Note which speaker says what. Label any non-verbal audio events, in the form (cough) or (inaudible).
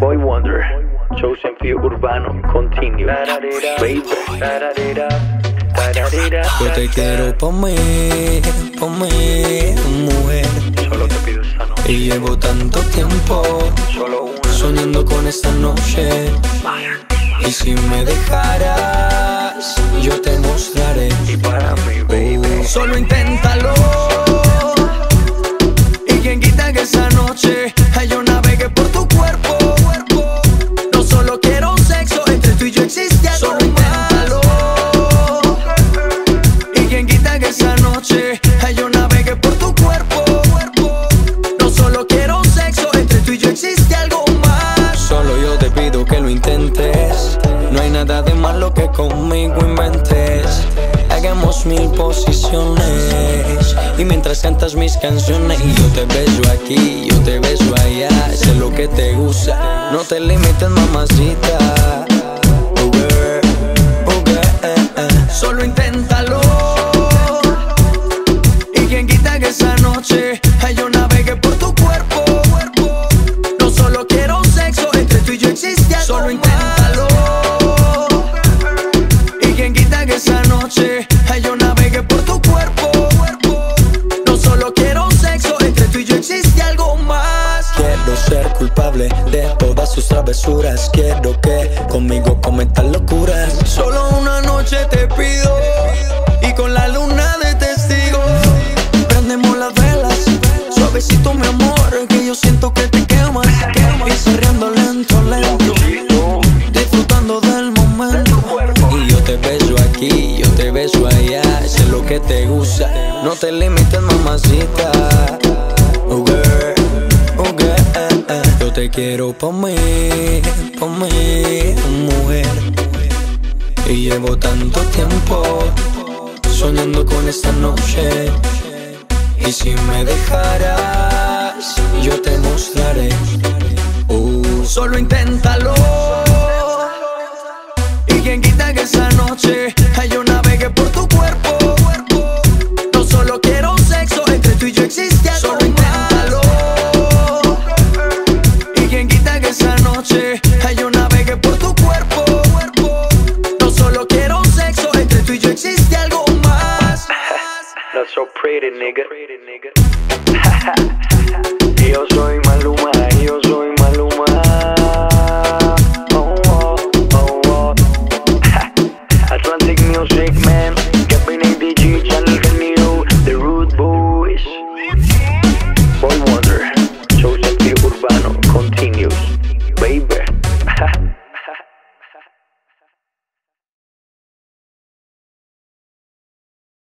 Speaker 1: Boy Wonder, Chosen Few Urbano, Continue, Baby.
Speaker 2: Yo te quiero pa' mí, pa' mí, mujer.
Speaker 1: Solo te pido esta noche.
Speaker 2: Y llevo tanto tiempo
Speaker 1: Solo una.
Speaker 2: soñando con esta noche. Y si me dejaras, ay, yo navegue por tu cuerpo. No solo quiero sexo, entre tú y yo existe algo más. Solo yo te pido que lo intentes. No hay nada de malo que conmigo inventes. Hagamos mil posiciones. Y mientras cantas mis canciones, yo te beso aquí, yo te beso allá. Sé lo que te gusta. No te limites, mamacita. Noche yo navegue por tu cuerpo. No solo quiero sexo, entre tú y yo existe algo más. Quiero ser culpable de todas sus travesuras. Quiero que conmigo cometas locuras. Solo una noche te pido. Y con la luna de testigo. Prendemos las velas. Suavecito, mi amor. Que yo siento que te quemas. Y corriendo lento, lento. Disfrutando del momento. Y yo te beso aquí, beso allá. Sé lo que te gusta. No te limites, mamacita. Oh, girl, oh, girl. Yo te quiero pa' mí, pa' mí, mujer. Y llevo tanto tiempo soñando con esta noche. Y si me dejaras, yo te mostraré. Uh, solo inténtalo.
Speaker 1: That's so pretty, nigga. (laughs) Yo soy Maluma, yo